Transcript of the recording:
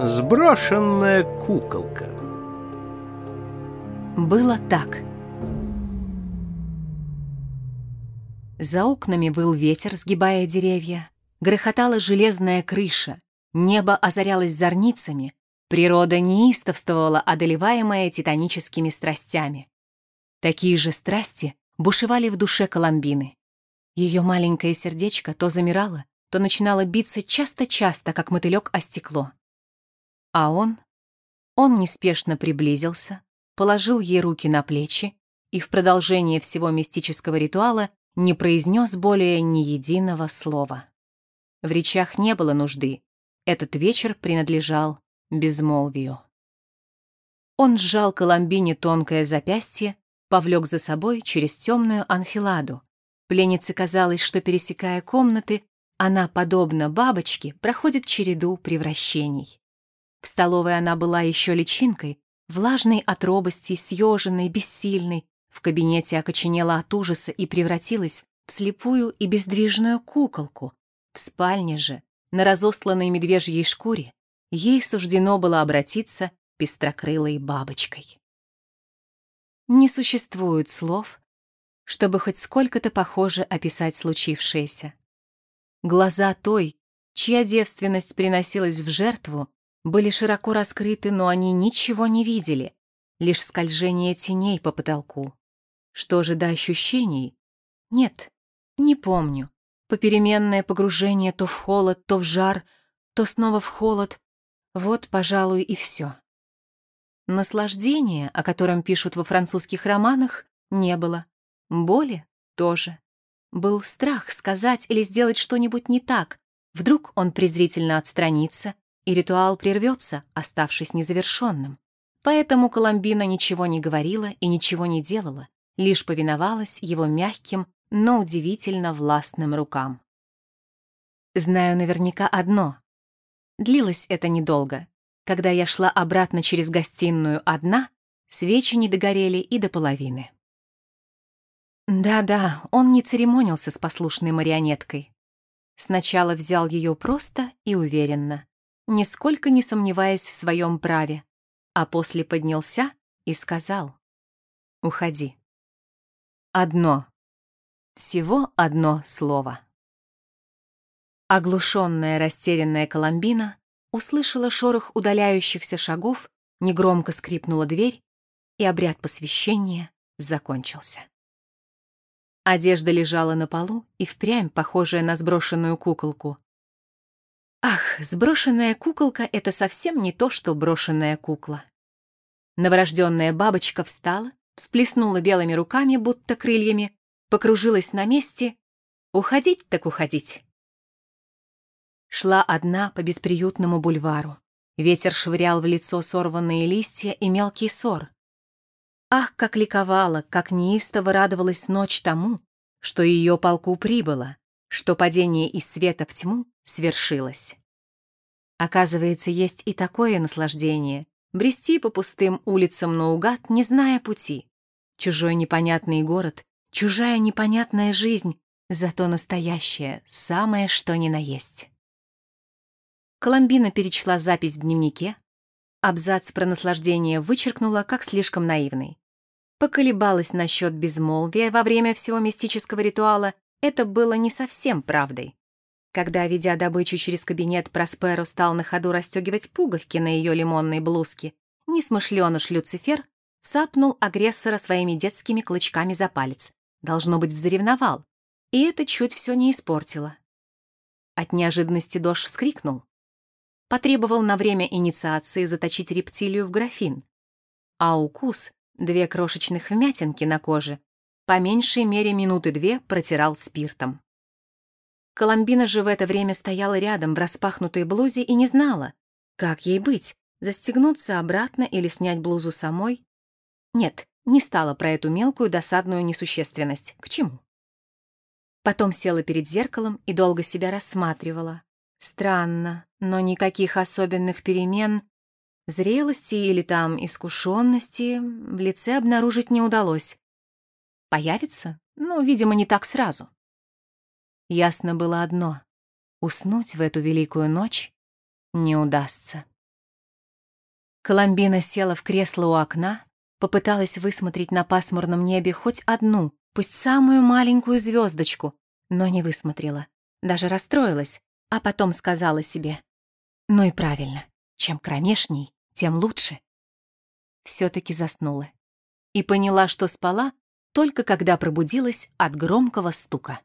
Сброшенная куколка Было так. За окнами выл ветер, сгибая деревья. Грохотала железная крыша. Небо озарялось зорницами. Природа неистовствовала, одолеваемая титаническими страстями. Такие же страсти бушевали в душе Коломбины. Ее маленькое сердечко то замирало, то начинало биться часто-часто, как мотылек о стекло. А он? Он неспешно приблизился, положил ей руки на плечи и в продолжение всего мистического ритуала не произнес более ни единого слова. В речах не было нужды. Этот вечер принадлежал безмолвию. Он сжал Коломбине тонкое запястье, повлек за собой через темную анфиладу. Пленнице казалось, что, пересекая комнаты, она, подобно бабочке, проходит череду превращений. В столовой она была еще личинкой, влажной от робости, съеженной, бессильной, в кабинете окоченела от ужаса и превратилась в слепую и бездвижную куколку. В спальне же, на разосланной медвежьей шкуре, ей суждено было обратиться пестрокрылой бабочкой. Не существует слов, чтобы хоть сколько-то похоже описать случившееся. Глаза той, чья девственность приносилась в жертву, были широко раскрыты, но они ничего не видели, лишь скольжение теней по потолку. Что же до ощущений? Нет, не помню. Попеременное погружение то в холод, то в жар, то снова в холод. Вот, пожалуй, и все. Наслаждения, о котором пишут во французских романах, не было. Боли тоже. Был страх сказать или сделать что-нибудь не так. Вдруг он презрительно отстранится, и ритуал прервется, оставшись незавершенным. Поэтому Коломбина ничего не говорила и ничего не делала, лишь повиновалась его мягким, но удивительно властным рукам. Знаю наверняка одно. Длилось это недолго. Когда я шла обратно через гостиную одна, свечи не догорели и до половины. Да-да, он не церемонился с послушной марионеткой. Сначала взял ее просто и уверенно, нисколько не сомневаясь в своем праве, а после поднялся и сказал «Уходи». Одно. Всего одно слово. Оглушенная, растерянная Коломбина услышала шорох удаляющихся шагов, негромко скрипнула дверь, и обряд посвящения закончился. Одежда лежала на полу и впрямь похожая на сброшенную куколку. Ах, сброшенная куколка — это совсем не то, что брошенная кукла. Новорожденная бабочка встала, всплеснула белыми руками, будто крыльями, покружилась на месте. Уходить так уходить. Шла одна по бесприютному бульвару. Ветер швырял в лицо сорванные листья и мелкий сор. Ах, как ликовала, как неистово радовалась ночь тому, что ее полку прибыло, что падение из света в тьму свершилось. Оказывается, есть и такое наслаждение — брести по пустым улицам наугад, не зная пути. Чужой непонятный город, чужая непонятная жизнь, зато настоящая, самое что ни на есть. Коломбина перечла запись в дневнике, абзац про наслаждение вычеркнула, как слишком наивный. Поколебалась насчет безмолвия во время всего мистического ритуала, это было не совсем правдой. Когда, ведя добычу через кабинет, Просперо стал на ходу расстегивать пуговки на ее лимонной блузке, несмышленыш Люцифер цапнул агрессора своими детскими клычками за палец. Должно быть, взревновал. И это чуть все не испортило. От неожиданности Дош вскрикнул. Потребовал на время инициации заточить рептилию в графин. А укус, две крошечных вмятинки на коже, по меньшей мере минуты две протирал спиртом. Коломбина же в это время стояла рядом в распахнутой блузе и не знала, как ей быть, застегнуться обратно или снять блузу самой, нет, не стала про эту мелкую досадную несущественность. К чему? Потом села перед зеркалом и долго себя рассматривала. Странно, но никаких особенных перемен, зрелости или там искушенности в лице обнаружить не удалось. Появится? Ну, видимо, не так сразу. Ясно было одно — уснуть в эту великую ночь не удастся. Коломбина села в кресло у окна, попыталась высмотреть на пасмурном небе хоть одну, пусть самую маленькую звездочку, но не высмотрела. Даже расстроилась, а потом сказала себе. Ну и правильно, чем кромешней, тем лучше. Все-таки заснула. И поняла, что спала, только когда пробудилась от громкого стука.